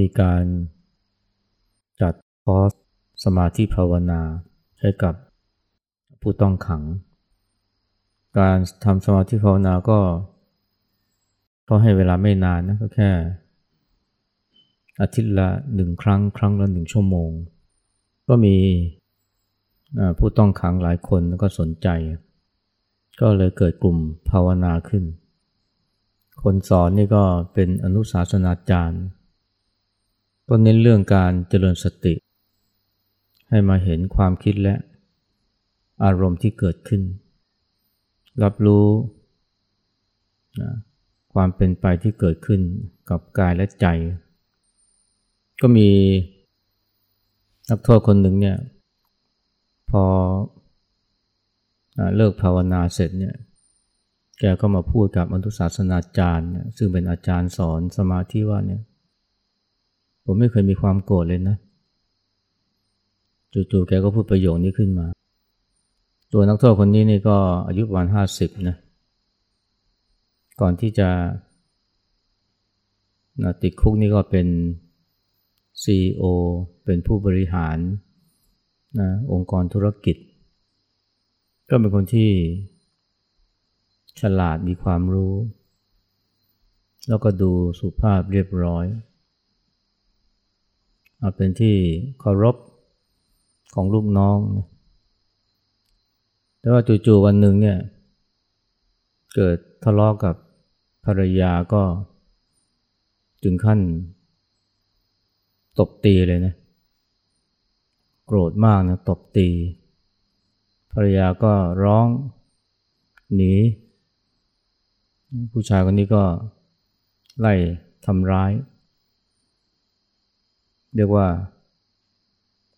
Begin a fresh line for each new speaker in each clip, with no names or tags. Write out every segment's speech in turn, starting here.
มีการจัดคอร์สสมาธิภาวนาให้กับผู้ต้องขัง การทำสมาธิภาวนาก็เขาให้เวลาไม่นานนะก็แค่ อาทิตย์ละหนึ่งครั้ง ครั้งละหนึ่งชั่วโมง ก็มีผู้ต้องขังหลายคนก็สนใจ ก็เลยเกิดกลุ่มภาวนาขึ้น คนสอนนี่ก็เป็นอนุสาสนาจารย์ ก็เน้นเรื่องการเจริญสติ ให้มาเห็นความคิดและอารมณ์ที่เกิดขึ้น รับรู้นะความเป็นไปที่เกิดขึ้นกับกายและใจ ก็มีนักโทษคนหนึ่งเนี่ยพอเลิกภาวนาเสร็จเนี่ยแกก็มาพูดกับอนุศาสนาจารย์ ซึ่งเป็นอาจารย์สอนสมาธิว่าเนี่ย ผมไม่เคยมีความโกรธเลยนะ จู่ๆแกก็พูดประโยคนี้ขึ้นมา ตัวนักโทษคนนี้นี่ก็อายุประมาณห้าสิบนะ ก่อนที่จะติดคุกนี่ก็เป็น CEO เป็นผู้บริหารนะองค์กรธุรกิจ ก็เป็นคนที่ฉลาดมีความรู้ แล้วก็ดูสุภาพเรียบร้อย เป็นที่เคารพของลูกน้องนะแต่ว่าจู่ๆวันหนึ่งเนี่ย เกิดทะเลาะกกับภรรยาก็ถึงขั้นตบตีเลยนะ โกรธมากนะตบตี ภรรยาก็ร้องหนี ผู้ชายคนนี้ก็ไล่ทำร้าย เรียกว่า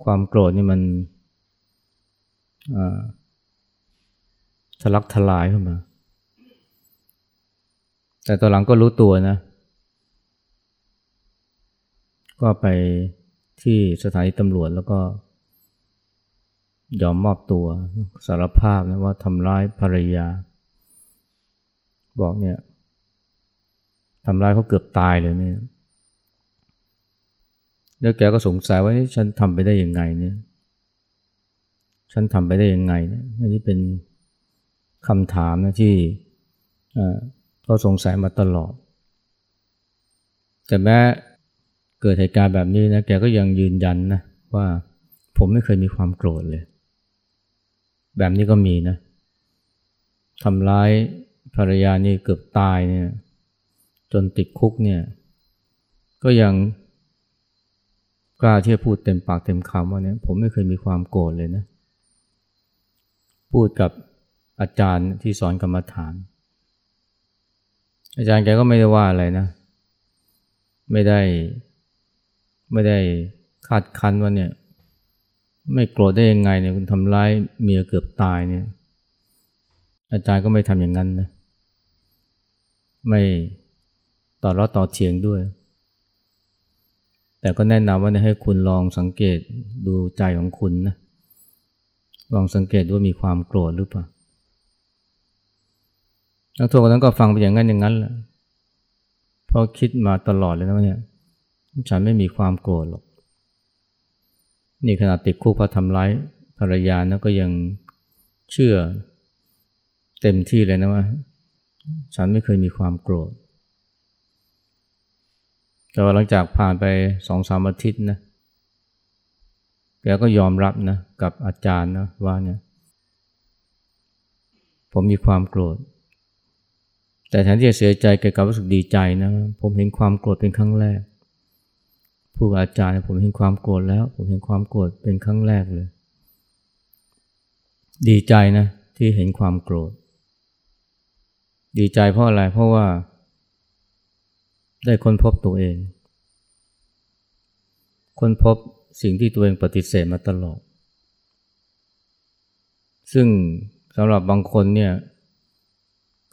ความโกรธนี่มันทะลักทลายขึ้นมา แต่ตอนหลังก็รู้ตัวนะ ก็ไปที่สถานีตำรวจแล้วก็ ยอมมอบตัวสารภาพนะว่าทำร้ายภรรยา บอกเนี่ยทำร้ายเขาเกือบตายเลยเนี่ย แล้วแกก็สงสัยว่าฉันทำไปได้ยังไงเนี่ย ฉันทำไปได้ยังไงเนี่ยนี่เป็นคำถามนะที่เขาสงสัยมาตลอด แต่แม้เกิดเหตุการณ์แบบนี้นะแกก็ยังยืนยันนะว่าผมไม่เคยมีความโกรธเลย แบบนี้ก็มีนะทำร้ายภรรยานี่เกือบตายเนี่ย จนติดคุกเนี่ย ก็ยัง กล้าที่จะพูดเต็มปากเต็มคำว่าเนี่ยผมไม่เคยมีความโกรธเลยนะ พูดกับอาจารย์ที่สอนกรรมฐาน อาจารย์แกก็ไม่ได้ว่าอะไรนะ ไม่ได้ไม่ได้คาดคันว่าเนี่ย ไม่โกรธได้ยังไงเนี่ยคุณทำร้ายเมียเกือบตายเนี่ย อาจารย์ก็ไม่ทำอย่างนั้นนะ ไม่ต่อรอต่อเถียงด้วย แต่ก็แนะนำว่าให้คุณลองสังเกตดูใจของคุณนะ ลองสังเกตว่ามีความโกรธหรือเปล่านักโทษคนนั้นก็ฟังไปอย่างนั้นอย่างนั้นแหละเพราะคิดมาตลอดเลยนะว่าเนี่ยฉันไม่มีความโกรธหรอก นี่ขนาดติดคุกเพราะทำร้ายภรรยานะก็ยังเชื่อเต็มที่เลยนะว่า ฉันไม่เคยมีความโกรธ แต่ว่าหลังจากผ่านไปสองสามอาทิตย์นะแกก็ยอมรับนะกับอาจารย์นะว่าเนี่ยผมมีความโกรธ แต่แทนที่จะเสียใจแกกลับรู้สึกดีใจนะผมเห็นความโกรธเป็นครั้งแรก ผู้อาจารย์ผมเห็นความโกรธแล้ว ผมเห็นความโกรธเป็นครั้งแรกเลย ดีใจนะที่เห็นความโกรธ ดีใจเพราะอะไรเพราะว่า ได้ค้นพบตัวเอง ค้นพบสิ่งที่ตัวเองปฏิเสธมาตลอด ซึ่งสำหรับบางคนเนี่ย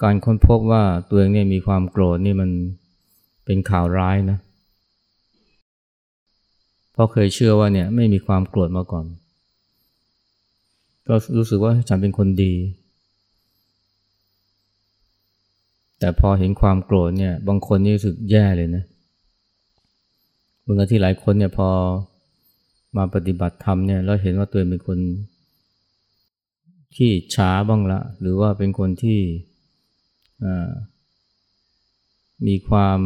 การค้นพบว่าตัวเองเนี่ยมีความโกรธนี่มันเป็นข่าวร้ายนะ เพราะเคยเชื่อว่าเนี่ยไม่มีความโกรธมาก่อน ก็รู้สึกว่าฉันเป็นคนดี แต่พอเห็นความโกรธเนี่ย บางคนนี่รู้สึกแย่เลยนะบางที่หลายคนเนี่ยพอมาปฏิบัติธรรมเนี่ยแล้วเห็นว่าตัวเองเป็นคนที่ช้าบ้างละ หรือว่าเป็นคนที่มีความ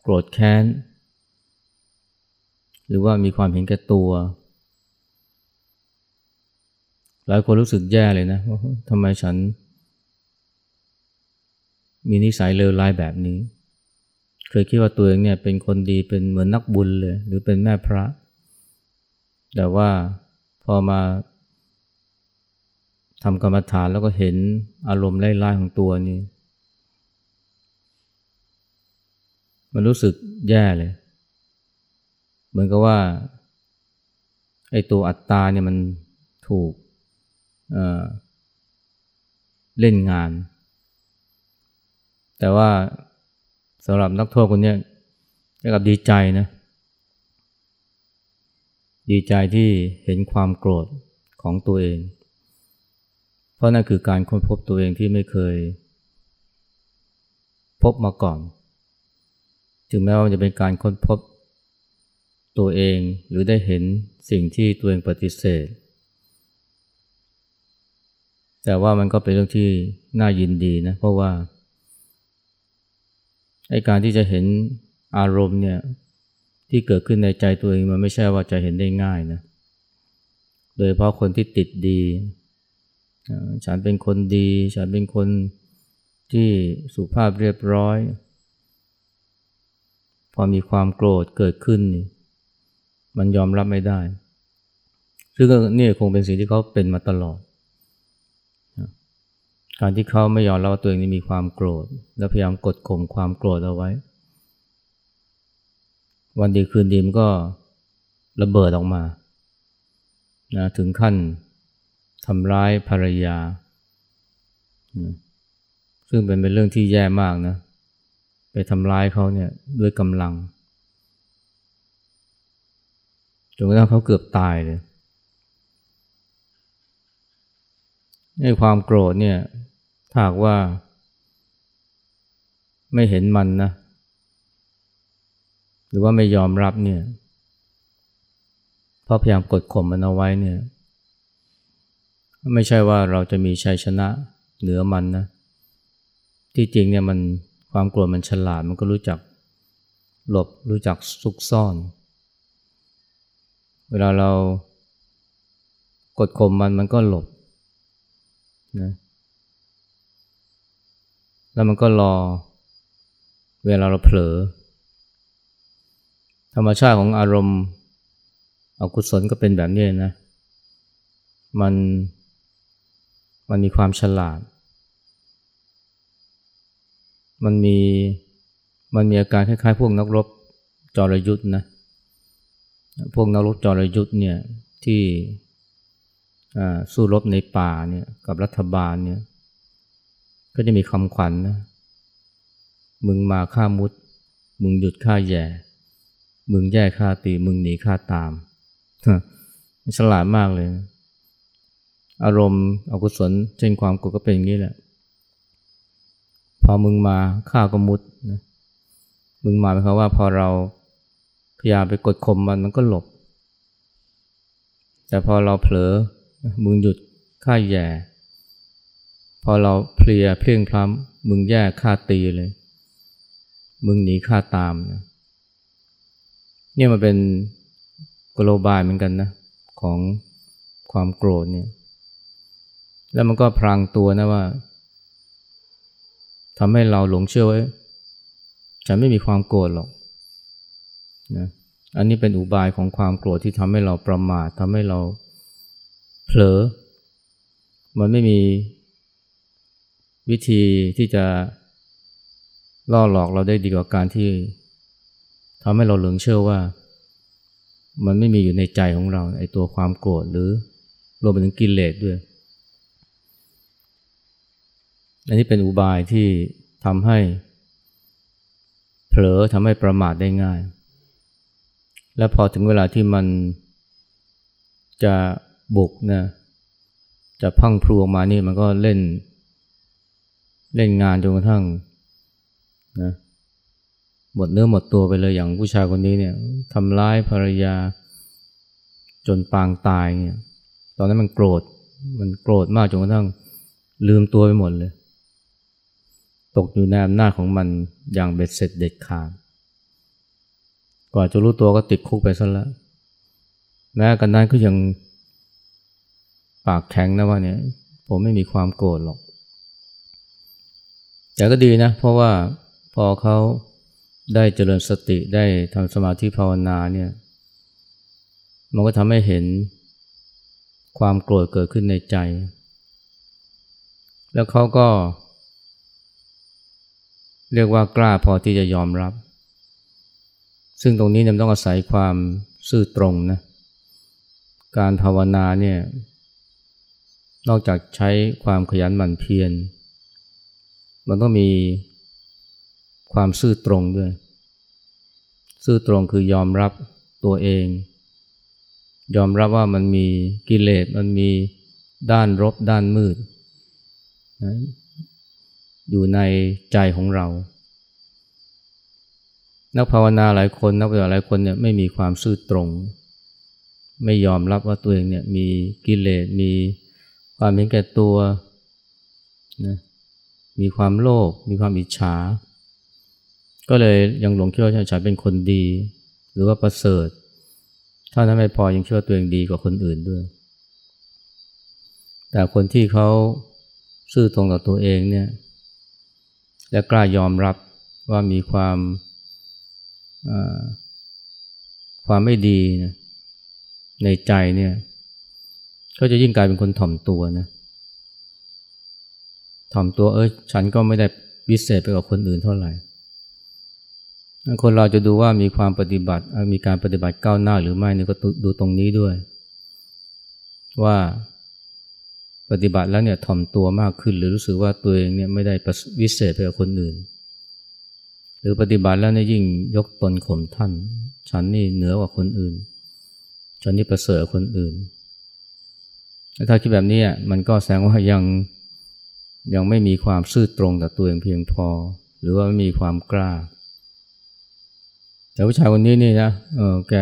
โกรธแค้น หรือว่ามีความเห็นแก่ตัว หลายคนรู้สึกแย่เลยนะว่าทำไมฉัน มีนิสัยเลวร้ายแบบนี้ เคยคิดว่าตัวเองเนี่ยเป็นคนดีเป็นเหมือนนักบุญเลย หรือเป็นแม่พระ แต่ว่าพอมาทำกรรมฐานแล้วก็เห็นอารมณ์ไล่ๆของตัวนี้มันรู้สึกแย่เลย เหมือนกับว่าไอ้ตัวอัตตาเนี่ยมันถูกเเล่นงาน แต่ว่าสำหรับนักโทษคนนี้กับดีใจนะ ดีใจที่เห็นความโกรธของตัวเอง เพราะนั่นคือการค้นพบตัวเองที่ไม่เคย พบมาก่อน ถึงแม้ว่าจะเป็นการค้นพบตัวเองหรือได้เห็นสิ่งที่ตัวเองปฏิเสธ แต่ว่ามันก็เป็นเรื่องที่น่ายินดีนะ เพราะว่า ไอการที่จะเห็นอารมณ์เนี่ยที่เกิดขึ้นในใจตัวเองมันไม่ใช่ว่าจะเห็นได้ง่ายนะ โดยเพราะคนที่ติดดี ฉันเป็นคนดี ฉันเป็นคนที่สุภาพเรียบร้อย พอมีความโกรธเกิดขึ้น มันยอมรับไม่ได้ ซึ่งนี่คงเป็นสิ่งที่เขาเป็นมาตลอด การที่เขาไม่ยอมรับว่าตัวเองนี่มีความโกรธ และพยายามกดข่มความโกรธเอาไว้ วันดีคืนดีมันก็ระเบิดออกมานะถึงขั้นทำร้ายภรรยา ซึ่งเป็นเป็นเรื่องที่แย่มากนะ ไปทำร้ายเขาเนี่ยด้วยกำลังจนกระทั่งเขาเกือบตายเลย ในความโกรธเนี่ยถ้าหากว่า ไม่เห็นมันนะ หรือว่าไม่ยอมรับเนี่ยเพราะพยายามกดข่มมันเอาไว้เนี่ย ไม่ใช่ว่าเราจะมีชัยชนะเหนือมันนะ ที่จริงเนี่ยมันความโกรธมันฉลาดมันก็รู้จักหลบรู้จักซุกซ่อน เวลาเรากดข่มมันมันก็หลบ นะแล้วมันก็รอ เวลาเราเผลอ ธรรมชาติของอารมณ์อกุศลก็เป็นแบบนี้นะ มันมันมีความฉลาด มันมีมันมีอาการคล้ายๆ พวกนักรบจรยุทธ์นะ พวกนักรบจรยุทธ์เนี่ยที่ สู้รบในป่าเนี่ยกับรัฐบาลเนี่ยก็จะมีคำขวัญนนะมึงมาฆ่ามุด มึงหยุดฆ่าแย่ มึงแย่ฆ่าตี มึงหนีฆ่าตามฉลาดมากเลย อารมณ์อกุศลเช่นความโกรธก็เป็นอย่างนี้แหละ พอมึงมาข้าก็มุดนะมึงมาหมายความว่าพอเราพยายามไปกดข่มมันมันก็หลบ แต่พอเราเผลอ มึงหยุดข้าแย่ พอเราเพลียเพลียงพล้ำมึงแย่ข้าตีเลย มึงหนีข้าตามนะเนี่ยมันเป็นกโลบายเหมือนกันนะของความโกรธเนี่ย แล้วมันก็พรางตัวนะว่าทำให้เราหลงเชื่อว่าฉันไม่มีความโกรธหรอกนะอันนี้เป็นอุบายของความโกรธที่ทำให้เราประมาททำให้เรา เผลอ มันไม่มีวิธีที่จะล่อหลอกเราได้ดีกว่าการที่ทำให้เราหลงเชื่อว่า มันไม่มีอยู่ในใจของเราไอ้ตัวความโกรธหรือรวมไปถึงกิเลสด้วย อันนี้เป็นอุบายที่ทำให้ เผลอทำให้ประมาทได้ง่าย และพอถึงเวลาที่มันจะ บุกนะจะพังพลูออกมานี่มันก็เล่น เล่นงานจนกระทั่งนะหมดเนื้อหมดตัวไปเลยอย่างผู้ชายคนนี้เนี่ยทำร้ายภรรยาจนปางตายเนี่ยตอนนั้นมันโกรธมันโกรธมากจนกระทั่งลืมตัวไปหมดเลย ตกอยู่ในอำนาจของมันอย่างเบ็ดเสร็จเด็ดขาดกว่าจะรู้ตัวก็ติดคุกไปซะแล้วแม้กันนั้นก็ยัง ปากแข็งนะว่าเนี่ย ผมไม่มีความโกรธหรอก แต่ก็ดีนะ เพราะว่าพอเขาได้เจริญสติได้ทำสมาธิภาวนาเนี่ย มันก็ทำให้เห็นความโกรธเกิดขึ้นในใจ แล้วเขาก็ เรียกว่ากล้าพอที่จะยอมรับ ซึ่งตรงนี้เนี่ยต้องอาศัยความซื่อตรงนะ การภาวนาเนี่ย นอกจากใช้ความขยันหมั่นเพียร มันต้องมีความซื่อตรงด้วย ซื่อตรงคือยอมรับตัวเอง ยอมรับว่ามันมีกิเลส มันมีด้านรบด้านมืดนะอยู่ในใจของเรา นักภาวนาหลายคนนักปฏิบัติหลายคนเนี่ยไม่มีความซื่อตรง ไม่ยอมรับว่าตัวเองเนี่ยมีกิเลส มี ความเห็นแก่ตัวนะมีความโลภมีความอิจฉา ก็เลยยังหลงคิดว่าฉันเป็นคนดี หรือว่าประเสริฐถ้านั้นไม่พอยังคิดว่าตัวเองดีกว่าคนอื่นด้วย แต่คนที่เขาซื่อตรงกับตัวเองเนี่ยและกล้ายอมรับว่ามีความความไม่ดีนะในใจเนี่ย ก็จะยิ่งกลายเป็นคนถ่อมตัวนะถ่อมตัวเออฉันก็ไม่ได้วิเศษไปกว่าคนอื่นเท่าไหร่คนเราจะดูว่ามีความปฏิบัติมีการปฏิบัติก้าวหน้าหรือไม่นี่ก็ดูตรงนี้ด้วย ว่าปฏิบัติแล้วเนี่ยถ่อมตัวมากขึ้น หรือรู้สึกว่าตัวเองเนี่ยไม่ได้วิเศษไปกว่าคนอื่น หรือปฏิบัติแล้วเนี่ยยิ่งยกตนข่มท่าน ฉันนี่เหนือกว่าคนอื่น ฉันนี่ประเสริฐคนอื่น ถ้าคิดแบบนี้มันก็แสดงว่ายังยังไม่มีความซื่อตรงต่อตัวเองเพียงพอ หรือว่าไม่มีความกล้า แต่ผู้ชายคนนี้นี่นะเออแก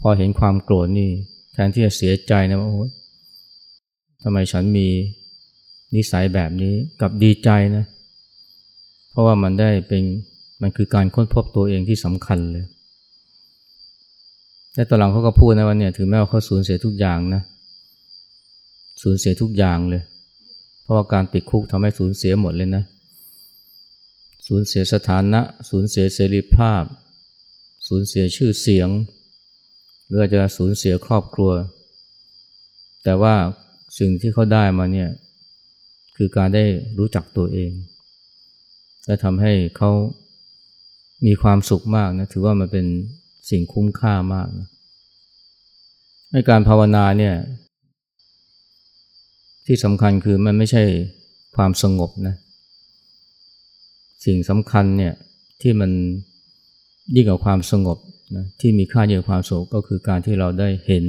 พอเห็นความโกรธนี่แทนที่จะเสียใจนะว่าโอ้ทำไมฉันมีนิสัยแบบนี้กับดีใจนะ เพราะว่ามันได้เป็นมันคือการค้นพบตัวเองที่สำคัญเลยและตอนหลังเขาก็พูดนะว่าเนี่ยถึงแม้ว่าเขาสูญเสียทุกอย่างนะ สูญเสียทุกอย่างเลย เพราะว่าการติดคุกทำให้สูญเสียหมดเลยนะ สูญเสียสถานะ สูญเสียเสรีภาพ สูญเสียชื่อเสียง หรืออาจจะสูญเสียครอบครัว แต่ว่าสิ่งที่เขาได้มาเนี่ยคือการได้รู้จักตัวเอง และทำให้เขามีความสุขมากนะถือว่ามันเป็นสิ่งคุ้มค่ามากนะในการภาวนาเนี่ย ที่สำคัญคือมันไม่ใช่ความสงบนะสิ่งสำคัญเนี่ยที่มันยิ่งกว่าความสงบนะที่มีค่ายิ่งความสงบก็คือการที่เราได้เห็น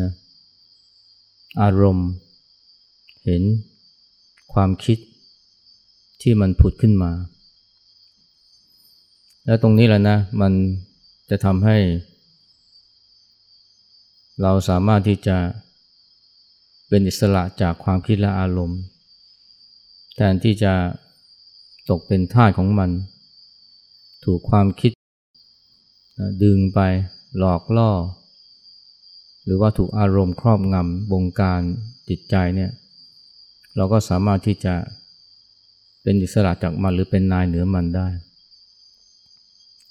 นะอารมณ์ เห็นความคิดที่มันผุดขึ้นมา แล้วตรงนี้แหละนะ มันจะทำให้ เราสามารถที่จะ เป็นอิสระจากความคิดและอารมณ์ แทนที่จะตกเป็นทาสของมัน ถูกความคิด ดึงไปหลอกล่อ หรือว่าถูกอารมณ์ครอบงำบงการจิตใจเนี่ยเราก็สามารถที่จะเป็นอิสระจากมันหรือเป็นนายเหนือมันได้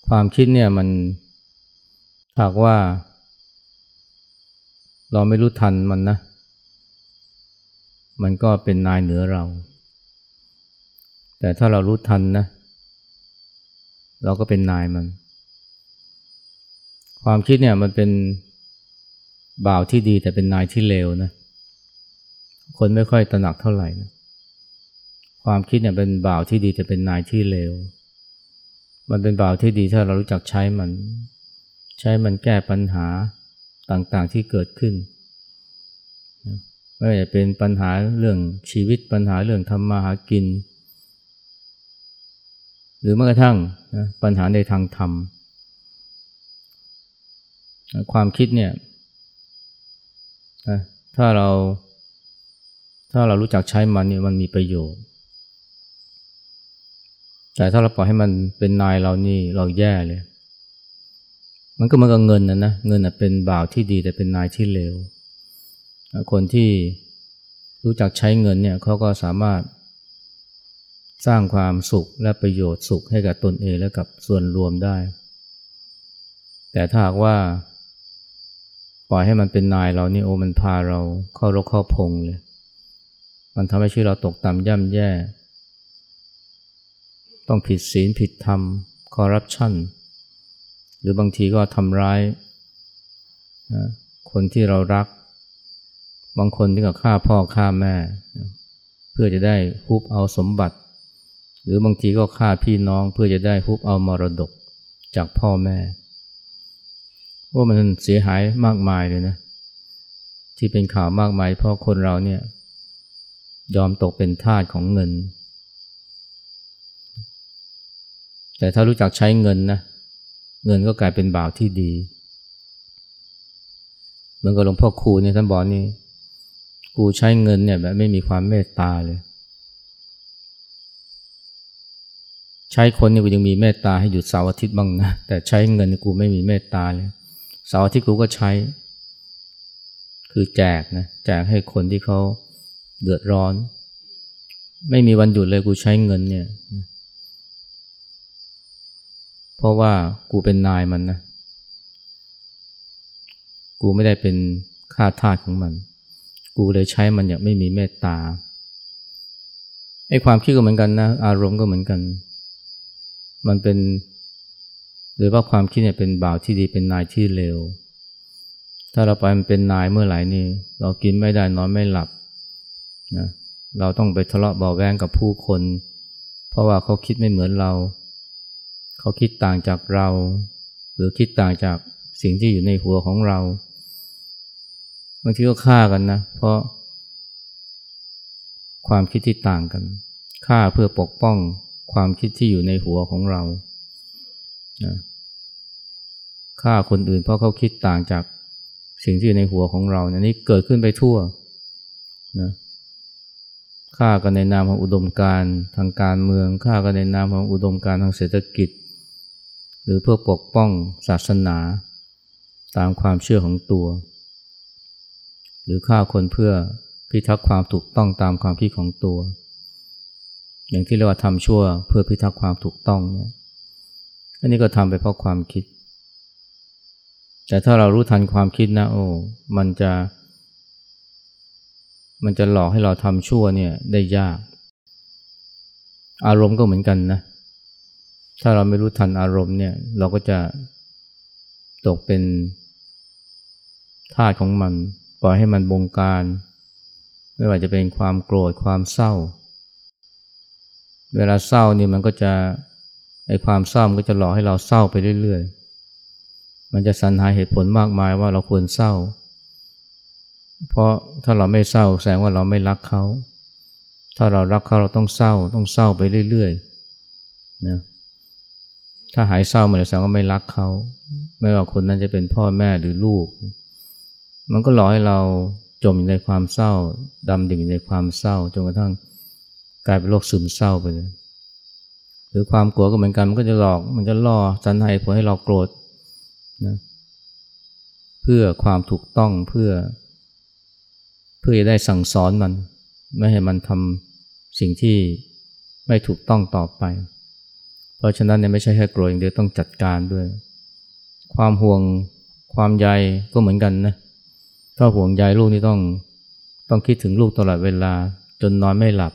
ความคิดเนี่ยมันหากว่า เราไม่รู้ทันมันนะ มันก็เป็นนายเหนือเรา แต่ถ้าเรารู้ทันนะ เราก็เป็นนายมัน ความคิดเนี่ยมันเป็นบ่าวที่ดีแต่เป็นนายที่เลวนะ คนไม่ค่อยตระหนักเท่าไหร่นะความคิดเนี่ยเป็นบ่าวที่ดีแต่เป็นนายที่เลว มันเป็นบ่าวที่ดีถ้าเรารู้จักใช้มัน ใช้มันแก้ปัญหาต่างๆที่เกิดขึ้น ไม่ว่าจะเป็นปัญหาเรื่องชีวิตปัญหาเรื่องทำมาหากิน หรือแม้กระทั่งนะปัญหาในทางธรรม ความคิดเนี่ยถ้าเรา ถ้าเรารู้จักใช้มันเนี่ยมันมีประโยชน์ แต่ถ้าเราปล่อยให้มันเป็นนายเรานี่เราแย่เลย มันก็เหมือนกับเงินนะนะเงินเป็นบ่าวที่ดีแต่เป็นนายที่เลว คนที่รู้จักใช้เงินเนี่ยเขาก็สามารถสร้างความสุขและประโยชน์สุขให้กับตนเองและกับส่วนรวมได้ แต่ถ้าหากว่า ปล่อยให้มันเป็นนายเรานี่โอ้มันพาเราเข้ารกเข้าพงเลย มันทำให้ชีวิตเราตกต่ำย่ำแย่ ต้องผิดศีลผิดธรรมคอร์รัปชันหรือบางทีก็ทำร้ายคนที่เรารัก บางคนที่ก็ฆ่าพ่อฆ่าแม่ เพื่อจะได้ฮุบเอาสมบัติ หรือบางทีก็ฆ่าพี่น้องเพื่อจะได้ฮุบเอามรดกจากพ่อแม่ว่ามันเสียหายมากมายเลยนะ ที่เป็นข่าวมากมายเพราะคนเราเนี่ย ยอมตกเป็นทาสของเงิน แต่ถ้ารู้จักใช้เงินนะ เงินก็กลายเป็นบ่าวที่ดี เหมือนกับหลวงพ่อครูเนี่ยท่านบอกนี่ กูใช้เงินเนี่ยแบบไม่มีความเมตตาเลย ใช้คนนี่กูยังมีเมตตาให้หยุดเสาร์อาทิตย์บ้างนะ แต่ใช้เงินกูไม่มีเมตตาเลยเสาร์อาทิตย์กูก็ใช้ คือแจกนะแจกให้คนที่เขาเดือดร้อน ไม่มีวันหยุดเลยกูใช้เงินเนี่ย เพราะว่ากูเป็นนายมันนะ กูไม่ได้เป็นข้าทาสของมัน กูเลยใช้มันอย่างไม่มีเมตตาไอ้ความคิดก็เหมือนกันนะ อารมณ์ก็เหมือนกัน มันเป็น หรือว่าความคิดเนี่ยเป็นบ่าวที่ดีเป็นนายที่เลวถ้าเราไปมันเป็นนายเมื่อไหร่นี่ เรากินไม่ได้นอนไม่หลับนะเราต้องไปทะเลาะเบาแวงกับผู้คน เพราะว่าเขาคิดไม่เหมือนเรา เขาคิดต่างจากเรา หรือคิดต่างจากสิ่งที่อยู่ในหัวของเรา บางทีก็ฆ่ากันนะ เพราะ ความคิดที่ต่างกันฆ่าเพื่อปกป้องความคิดที่อยู่ในหัวของเรานะฆ่าคนอื่นเพราะเขาคิดต่างจากสิ่งที่อยู่ในหัวของเราเนี่ยนี่เกิดขึ้นไปทั่วนะฆ่ากันในนามของอุดมการทางการเมืองฆ่ากันในนามของอุดมการทางเศรษฐกิจ หรือเพื่อปกป้องศาสนา ตามความเชื่อของตัว รือฆ่าคนเพื่อพิทักษ์ความถูกต้องตามความคิดของตัว อย่างที่เรียกว่าทำชั่วเพื่อพิทักษ์ความถูกต้องเนี่ยอันนี้ก็ทำไปเพราะความคิด แต่ถ้าเรารู้ทันความคิดนะโอ้มันจะ มันจะหลอกให้เราทำชั่วเนี่ยได้ยาก อารมณ์ก็เหมือนกันนะ ถ้าเราไม่รู้ทันอารมณ์เนี่ยเราก็จะตกเป็นทาสของมัน ปล่อยให้มันบงการ ไม่ว่าจะเป็นความโกรธความเศร้า เวลาเศร้านี่มันก็จะไอความเศร้ามันก็จะหลอกให้เราเศร้าไปเรื่อยๆ มันจะสรรหาเหตุผลมากมายว่าเราควรเศร้า เพราะถ้าเราไม่เศร้าแสดงว่าเราไม่รักเขา ถ้าเรารักเขาเราต้องเศร้าต้องเศร้าไปเรื่อยๆ นะถ้าหายเศร้าเมื่อไหร่แสดงว่าไม่รักเขา ไม่ว่าคนนั้นจะเป็นพ่อแม่หรือลูก มันก็หลอกให้เราจมอยู่ในความเศร้าดำดิ่งในความเศร้าจนกระทั่งกลายเป็นโรคซึมเศร้าไปเลย หรือความกลัวก็เหมือนกันมันก็จะหลอก มันจะล่อสันให้ผลให้เราโกรธนะเพื่อความถูกต้องเพื่อ เพื่อจะได้สั่งสอนมัน ไม่ให้มันทำสิ่งที่ไม่ถูกต้องต่อไป เพราะฉะนั้นเนี่ยไม่ใช่แค่โกรธอย่างเดียวต้องจัดการด้วย ความห่วงความใยก็เหมือนกันนะ ถ้าห่วงใยลูกนี่ต้องต้องคิดถึงลูกตลอดเวลาจนนอนไม่หลับ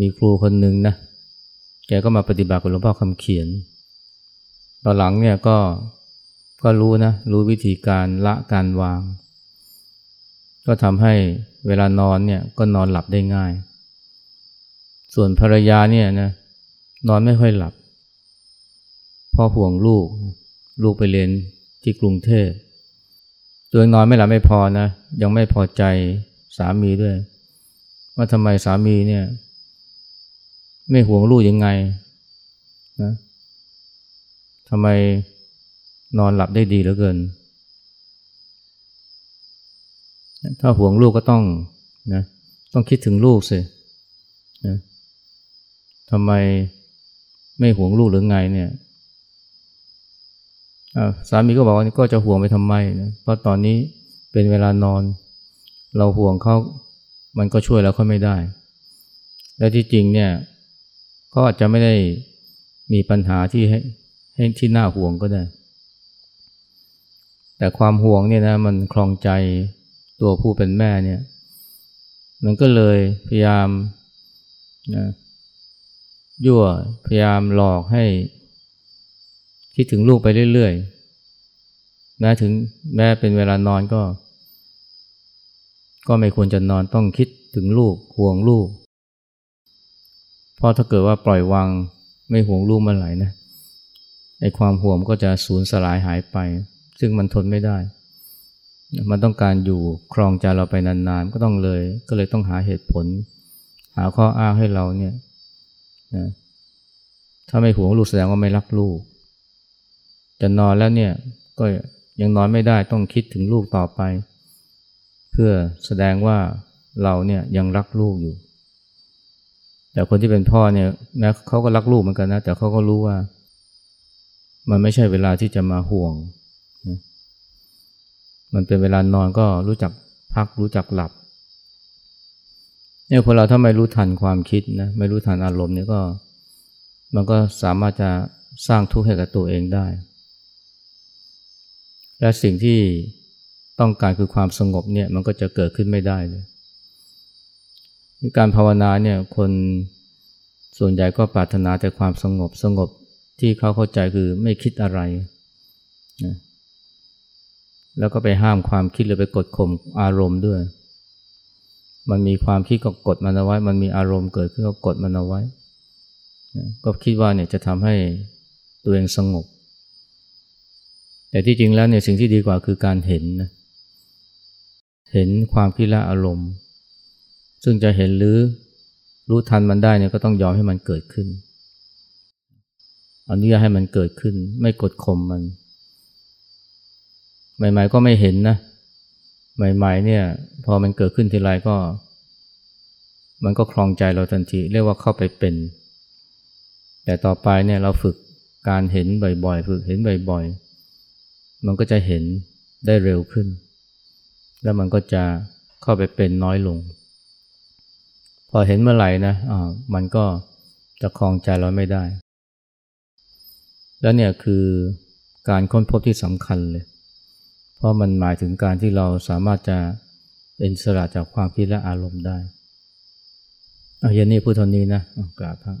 มีครูคนหนึ่งนะแกก็มาปฏิบัติกับหลวงพ่อคำเขียน ตอนหลังเนี่ยก็ก็รู้นะ รู้วิธีการละการวาง ก็ทำให้เวลานอนเนี่ยก็นอนหลับได้ง่าย ส่วนภรรยาเนี่ยนะนอนไม่ค่อยหลับพ่อห่วงลูก ลูกไปเรียนที่กรุงเทพ ตัวเองนอนไม่หลับไม่พอนะ ยังไม่พอใจสามีด้วย ว่าทำไมสามีเนี่ย ไม่ห่วงลูกยังไงนะทำไมนอนหลับได้ดีเหลือเกิน ถ้าห่วงลูกก็ต้องนะต้องคิดถึงลูกสินะทำไมไม่ห่วงลูกหรือไงเนี่ย สามีก็บอกว่าก็จะห่วงไปทำไมนะเพราะตอนนี้เป็นเวลานอน เราห่วงเขามันก็ช่วยแล้วเขาไม่ได้ และที่จริงเนี่ยเขาอาจจะไม่ได้มีปัญหาที่ให้ให้ที่น่าห่วงก็ได้ แต่ความห่วงเนี่ยนะมันคลองใจตัวผู้เป็นแม่เนี่ย มันก็เลยพยายามนะยั่วพยายามหลอกให้ คิดถึงลูกไปเรื่อยๆ แม้ถึงแม้เป็นเวลานอนก็ ก็ไม่ควรจะนอนต้องคิดถึงลูกห่วงลูก เพราะถ้าเกิดว่าปล่อยวางไม่ห่วงลูกเมื่อไหร่นะไอ้ความห่วงก็จะสูญสลายหายไป ซึ่งมันทนไม่ได้ มันต้องการอยู่ครองใจเราไปนานๆ ก็ต้องเลย ก็เลยต้องหาเหตุผล หาข้ออ้างให้เราเนี่ยนะถ้าไม่ห่วงลูกแสดงว่าไม่รักลูก จะนอนแล้วเนี่ยก็ยังนอนไม่ได้ต้องคิดถึงลูกต่อไป เพื่อแสดงว่าเราเนี่ยยังรักลูกอยู่ แต่คนที่เป็นพ่อเนี่ยแม้เขาก็รักลูกเหมือนกันนะ แต่เขาก็รู้ว่า มันไม่ใช่เวลาที่จะมาห่วงนะมันเป็นเวลานอนก็รู้จักพักรู้จักหลับเนี่ยคนเราถ้าไม่รู้ทันความคิดนะไม่รู้ทันอารมณ์เนี่ยก็ มันก็สามารถจะสร้างทุกข์ให้กับตัวเองได้ และสิ่งที่ต้องการคือความสงบเนี่ยมันก็จะเกิดขึ้นไม่ได้เลยการภาวนาเนี่ยคนส่วนใหญ่ก็ปรารถนาแต่ความสงบสงบที่เขาเข้าใจคือไม่คิดอะไรนะแล้วก็ไปห้ามความคิดหรือไปกดข่มอารมณ์ด้วย มันมีความคิดก็กดมันเอาไว้ มันมีอารมณ์เกิดขึ้นก็กดมันเอาไว้นะก็คิดว่าเนี่ยจะทำให้ตัวเองสงบ แต่ที่จริงแล้วเนี่ยสิ่งที่ดีกว่าคือการเห็นนะเห็นความคิดและอารมณ์ ซึ่งจะเห็นหรือรู้ทันมันได้เนี่ยก็ต้องยอมให้มันเกิดขึ้นอนุญาตให้มันเกิดขึ้น ไม่กดข่มมัน ใหม่ ๆ ก็ไม่เห็นนะ ใหม่ ๆ เนี่ย พอมันเกิดขึ้นทีไรก็ มันก็คลองใจเราทันทีเรียกว่าเข้าไปเป็น แต่ต่อไปเนี่ยเราฝึกการเห็นบ่อยๆ ฝึกเห็นบ่อย ๆ มันก็จะเห็นได้เร็วขึ้น แล้วมันก็จะเข้าไปเป็นน้อยลง พอเห็นเมื่อไหร่นะอ่ามันก็จะคลองใจเราไม่ได้ แล้วเนี่ยคือการค้นพบที่สำคัญเลย เพราะมันหมายถึงการที่เราสามารถจะเป็นสละจากความคิดและอารมณ์ได้เอาเย็นนี้พูดเท่านี้นะกราบพระ